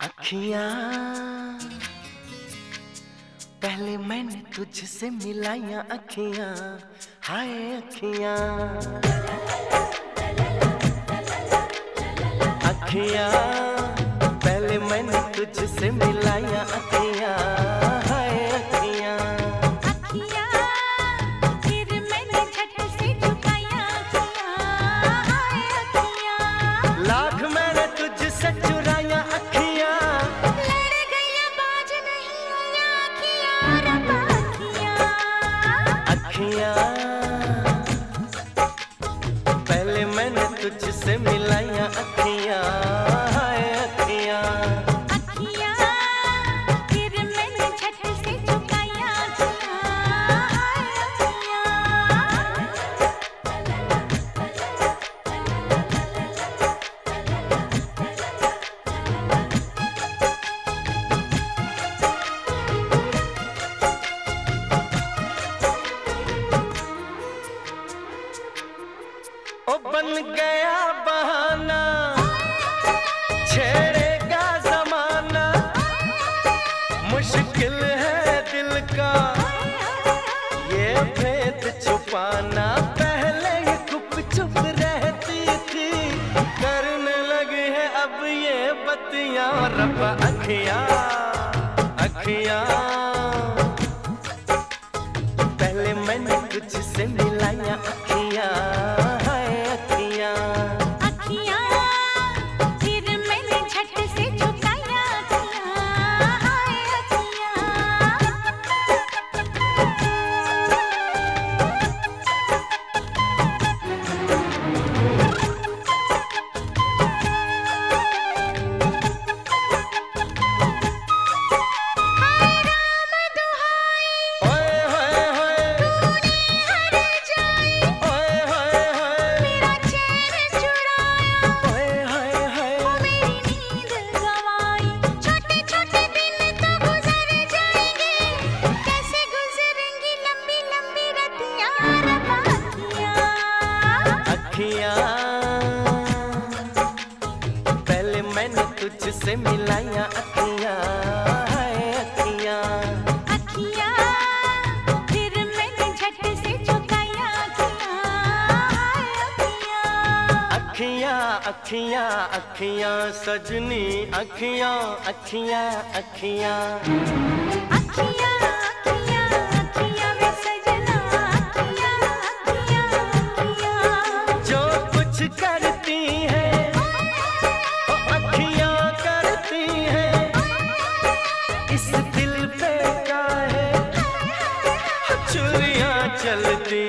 अखियाँ पहले मैंने तुझसे मिलाया अखिया हाय अखियाँ। अखियाँ पहले मैंने तुझसे मिलाया अखियाँ। तुझसे मिलाया अखियाँ बन गया बहाना। छेड़ेगा जमाना। मुश्किल है दिल का। ये भेद छुपाना पहले चुप चुप रहती थी। करने लगी है अब ये बत्तियाँ रब अखियाँ अखियाँ। पहले मैंने तुझसे मिलाया अखियाँ। तुझसे मिलाया अखियाँ अखियाँ। अखियाँ फिर मैंने झट से झुकाया अखियाँ अखियाँ अखियाँ सजनी अखियाँ अखियाँ अखियाँ। अखियाँ। चलती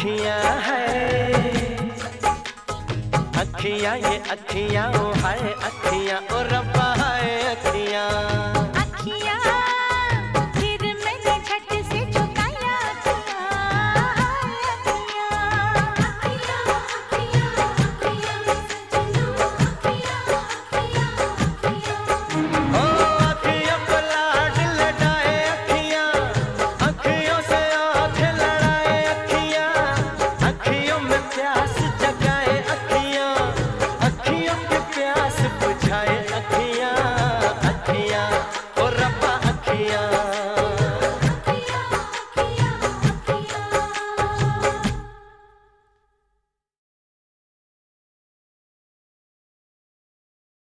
अखियाँ है। अखियाँ ये अखियाँ ओ हाय अखियाँ ओ रब्बा है अखियाँ।